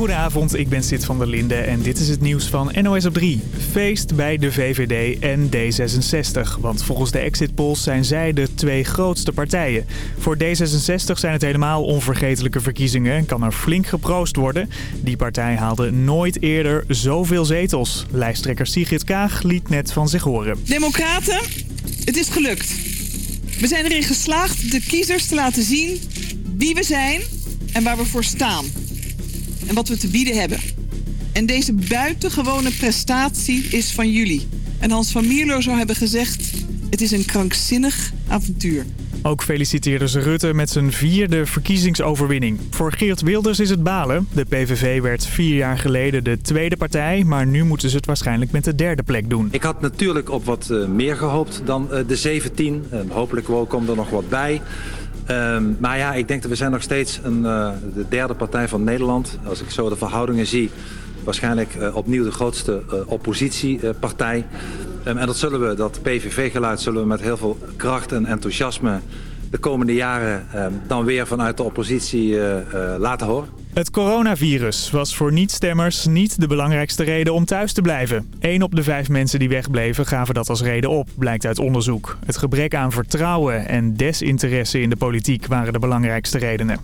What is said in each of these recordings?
Goedenavond, ik ben Sid van der Linde en dit is het nieuws van NOS op 3. Feest bij de VVD en D66, want volgens de exit polls zijn zij de twee grootste partijen. Voor D66 zijn het helemaal onvergetelijke verkiezingen en kan er flink geproost worden. Die partij haalde nooit eerder zoveel zetels. Lijsttrekker Sigrid Kaag liet net van zich horen. Democraten, het is gelukt. We zijn erin geslaagd de kiezers te laten zien wie we zijn en waar we voor staan en wat we te bieden hebben. En deze buitengewone prestatie is van jullie. En Hans van Mierlo zou hebben gezegd... het is een krankzinnig avontuur. Ook feliciteerden ze Rutte met zijn vierde verkiezingsoverwinning. Voor Geert Wilders is het balen. De PVV werd vier jaar geleden de tweede partij... maar nu moeten ze het waarschijnlijk met de derde plek doen. Ik had natuurlijk op wat eh, meer gehoopt dan eh, de 17. hopelijk komt er nog wat bij. Ehm, maar ja, ik denk dat we zijn nog steeds een, uh, de derde partij van Nederland. Als ik zo de verhoudingen zie, waarschijnlijk uh, opnieuw de grootste uh, oppositiepartij. Um, en dat zullen we, dat PVV-geluid, zullen we met heel veel kracht en enthousiasme de komende jaren um, dan weer vanuit de oppositie laten horen. Het coronavirus was voor niet-stemmers niet de belangrijkste reden om thuis te blijven. Eén op de vijf mensen die wegbleven gaven dat als reden op, blijkt uit onderzoek. Het gebrek aan vertrouwen en desinteresse in de politiek waren de belangrijkste redenen.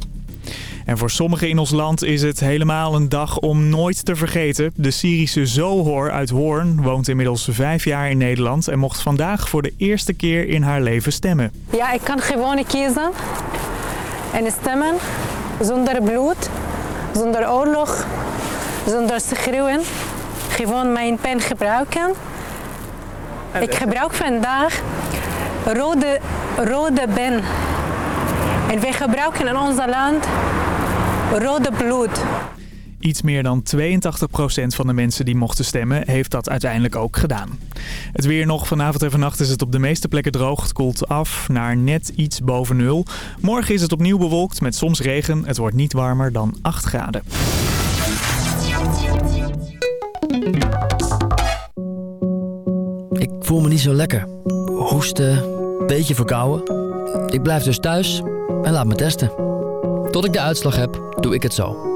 En voor sommigen in ons land is het helemaal een dag om nooit te vergeten. De Syrische Zohor uit Hoorn woont inmiddels vijf jaar in Nederland... en mocht vandaag voor de eerste keer in haar leven stemmen. Ja, ik kan gewoon kiezen en stemmen zonder bloed zonder oorlog, zonder schreeuwen. Gewoon mijn pen gebruiken. Ik gebruik vandaag rode, rode pen. En wij gebruiken in ons land rode bloed. Iets meer dan 82% van de mensen die mochten stemmen heeft dat uiteindelijk ook gedaan. Het weer nog. Vanavond en vannacht is het op de meeste plekken droog. Het koelt af naar net iets boven nul. Morgen is het opnieuw bewolkt met soms regen. Het wordt niet warmer dan 8 graden. Ik voel me niet zo lekker. Hoesten, beetje verkouden. Ik blijf dus thuis en laat me testen. Tot ik de uitslag heb, doe ik het zo.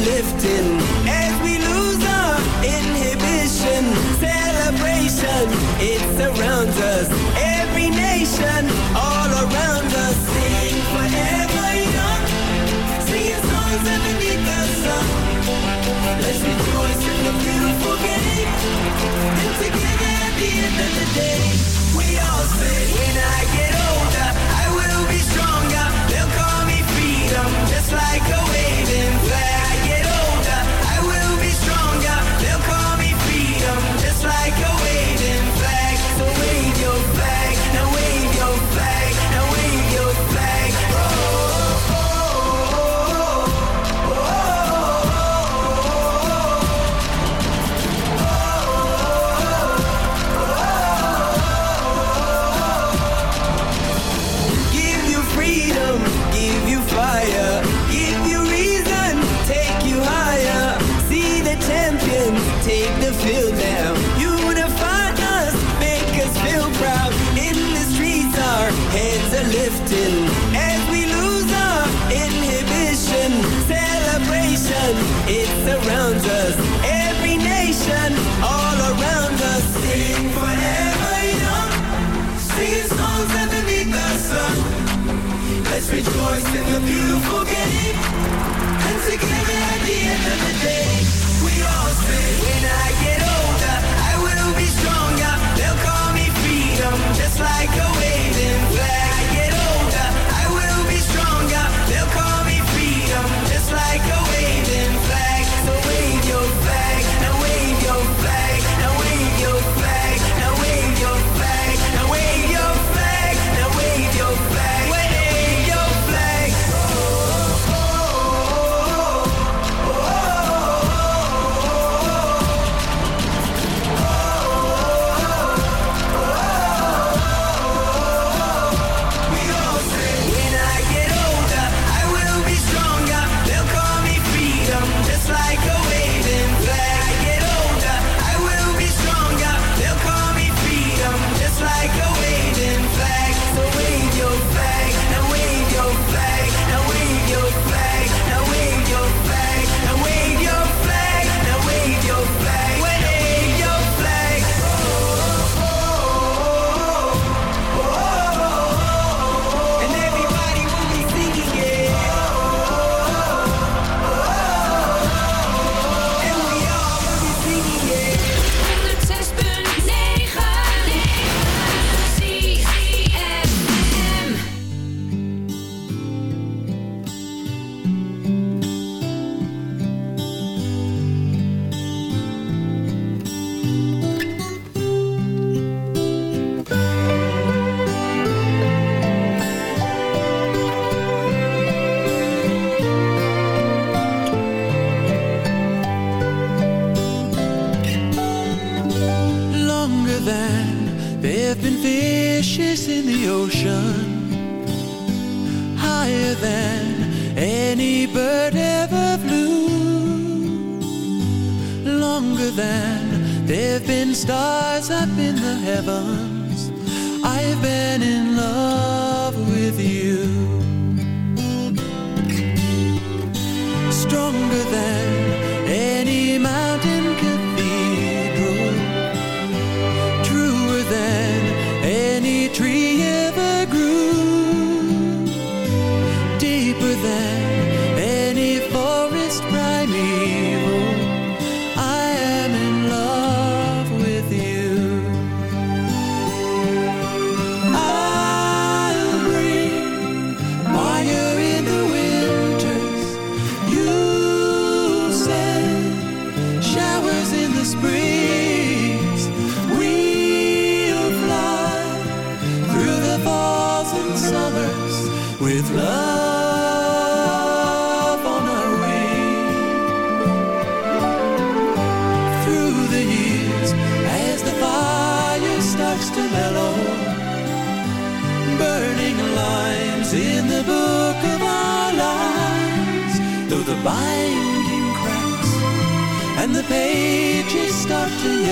Lifting. As we rejoice in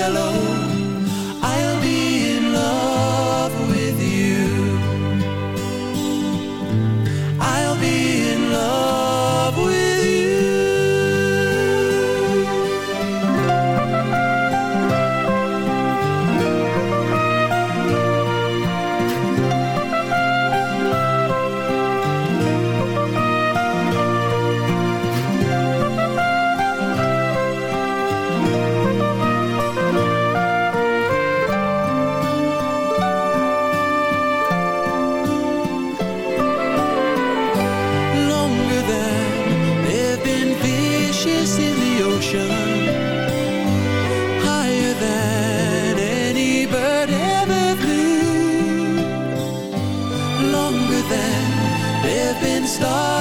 yellow, stars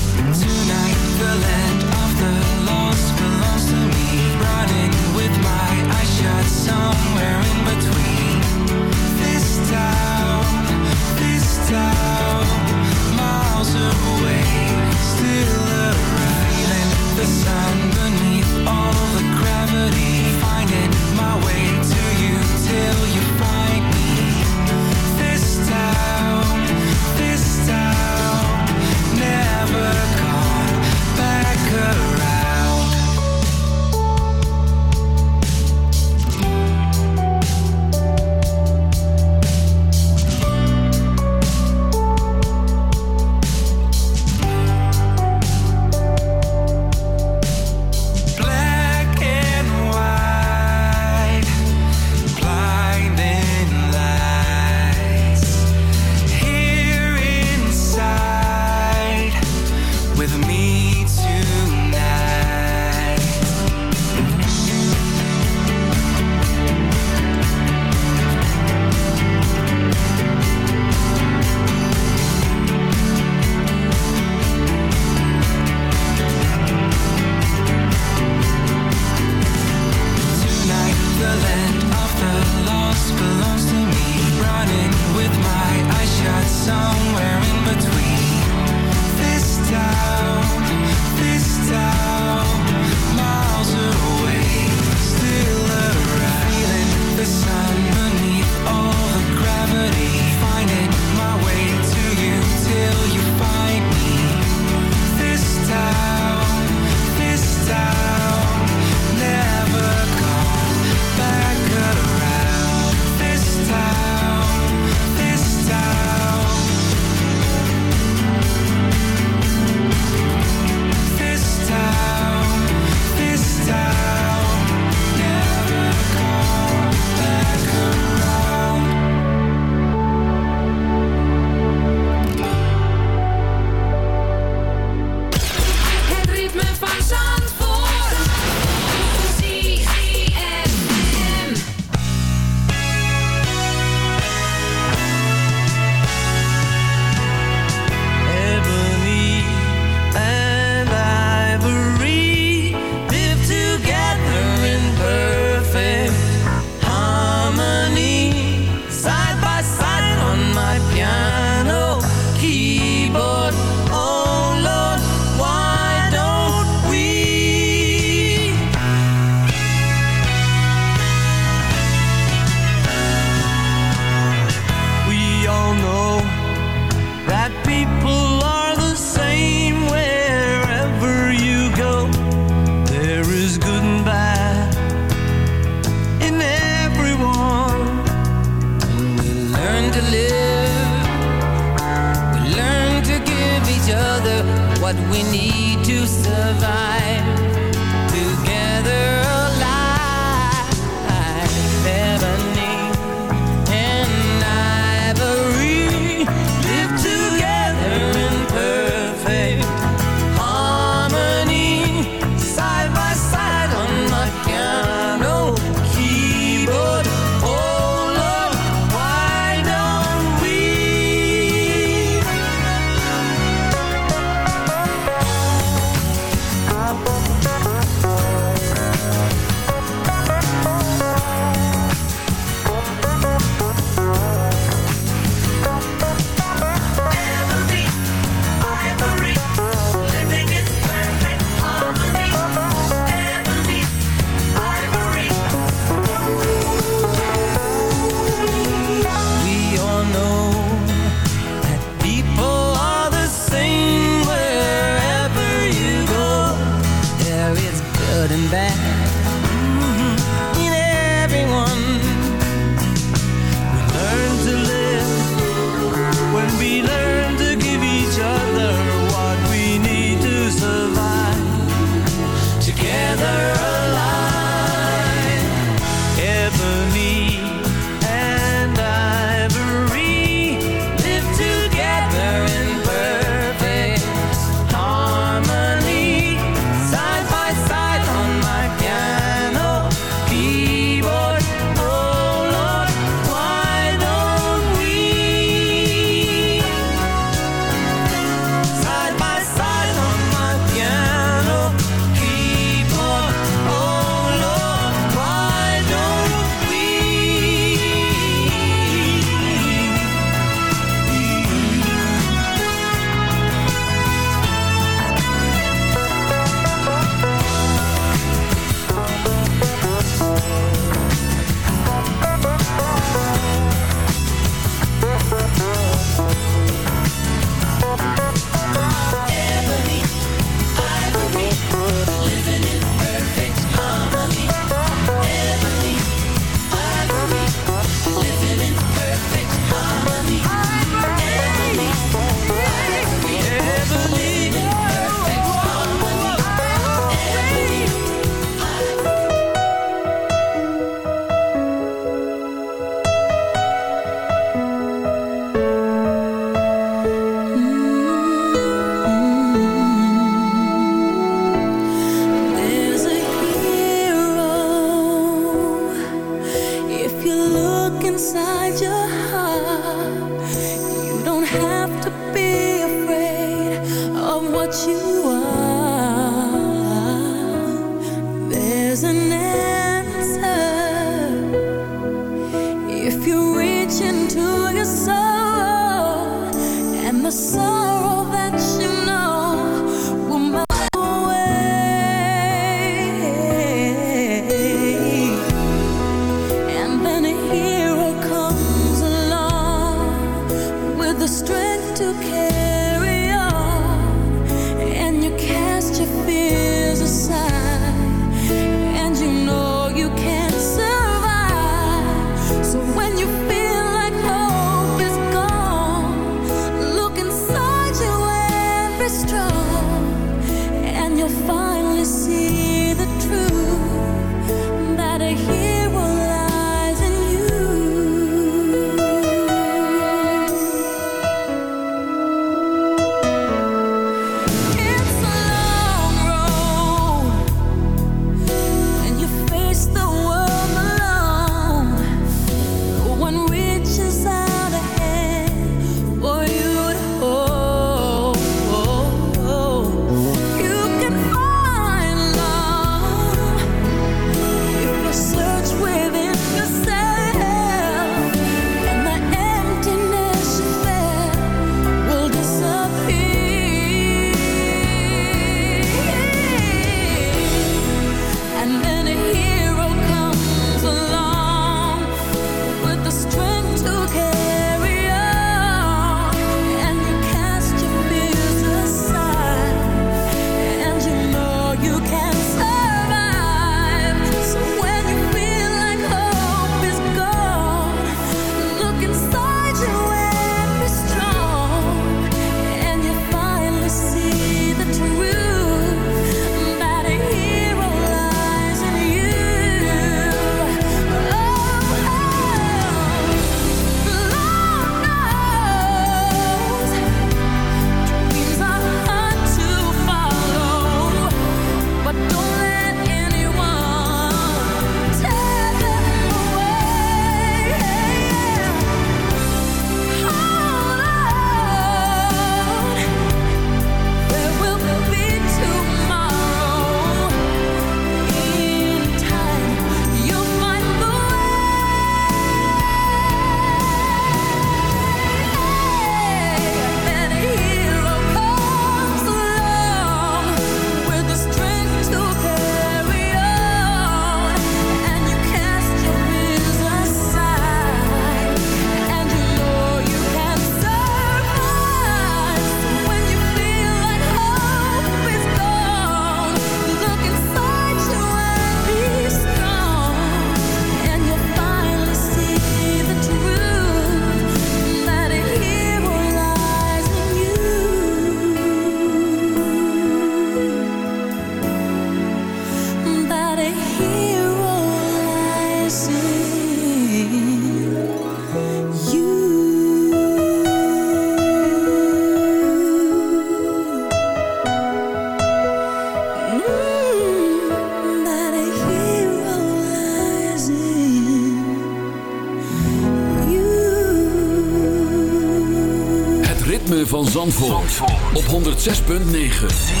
.9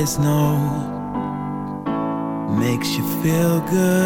boys no. Makes you feel good,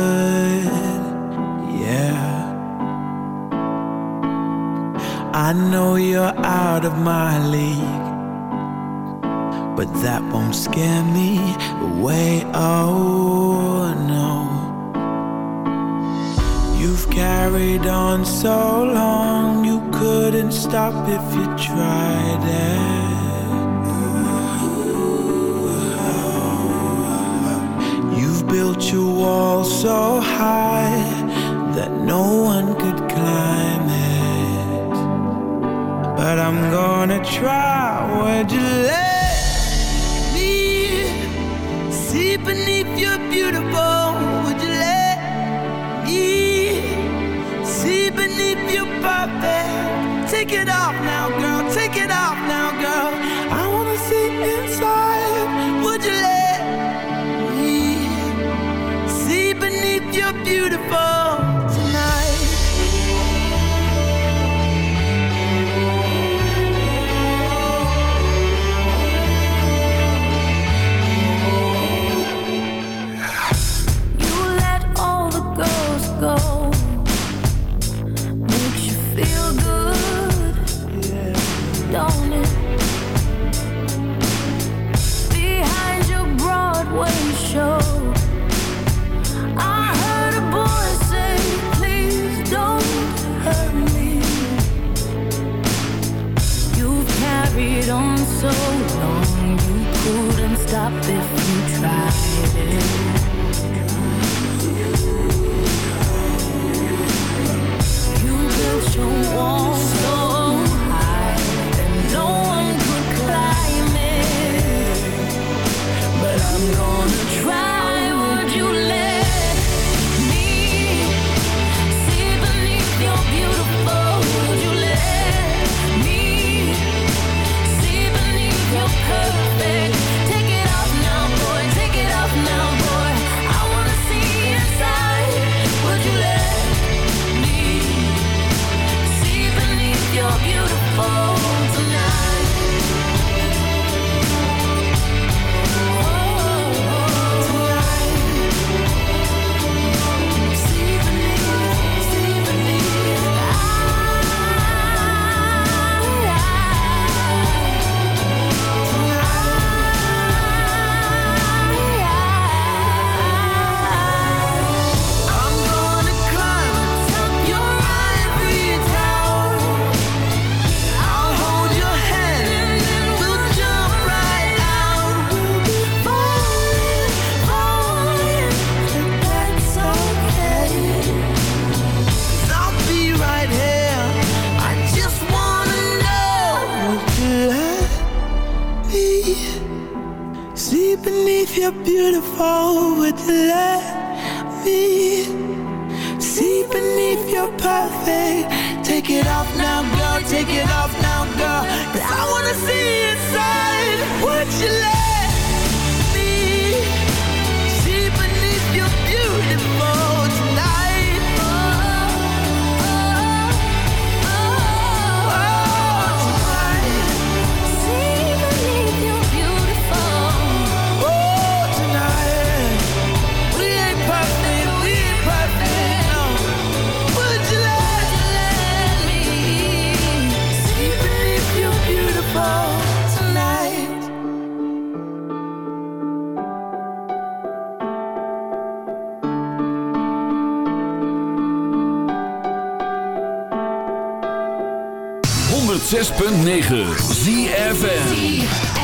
forward Let me see beneath your perfect. Take it off now, girl, take it off now, girl. Cause I wanna see inside what you love. 106.9 ZFN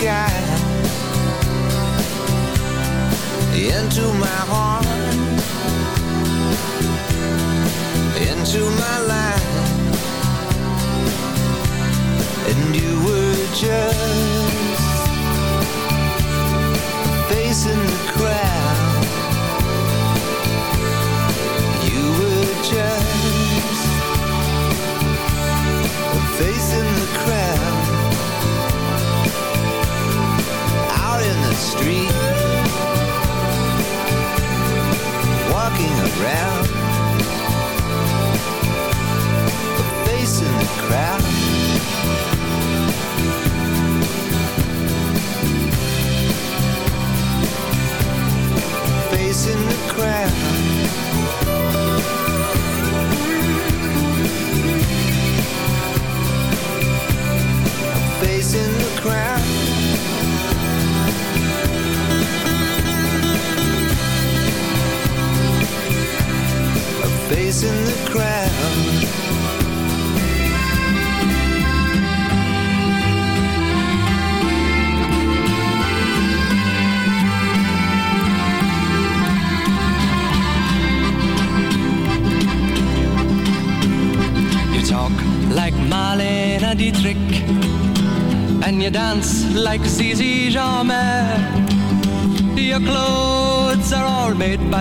guide into my heart, into my life.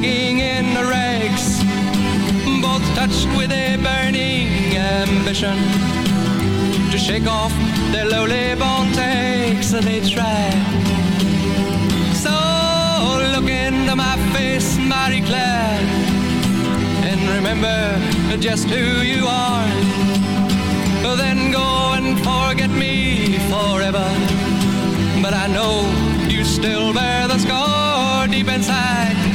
begging in the rags, both touched with a burning ambition to shake off their lowly born takes, and they try. So look into my face, Marie Claire, and remember just who you are. Then go and forget me forever. But I know you still bear the scar deep inside,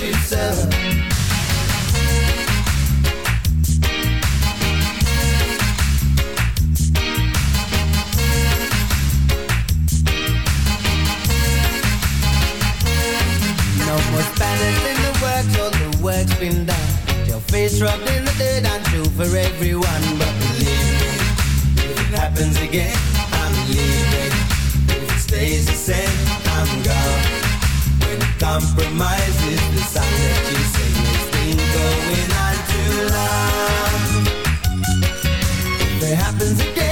yourself. been done. Your face rubbed in the dirt and true for everyone. But believe it happens again, I'm leaving. If it stays the same, I'm gone. Compromises, is the song that you sing. It's been going on too long. If it happens again.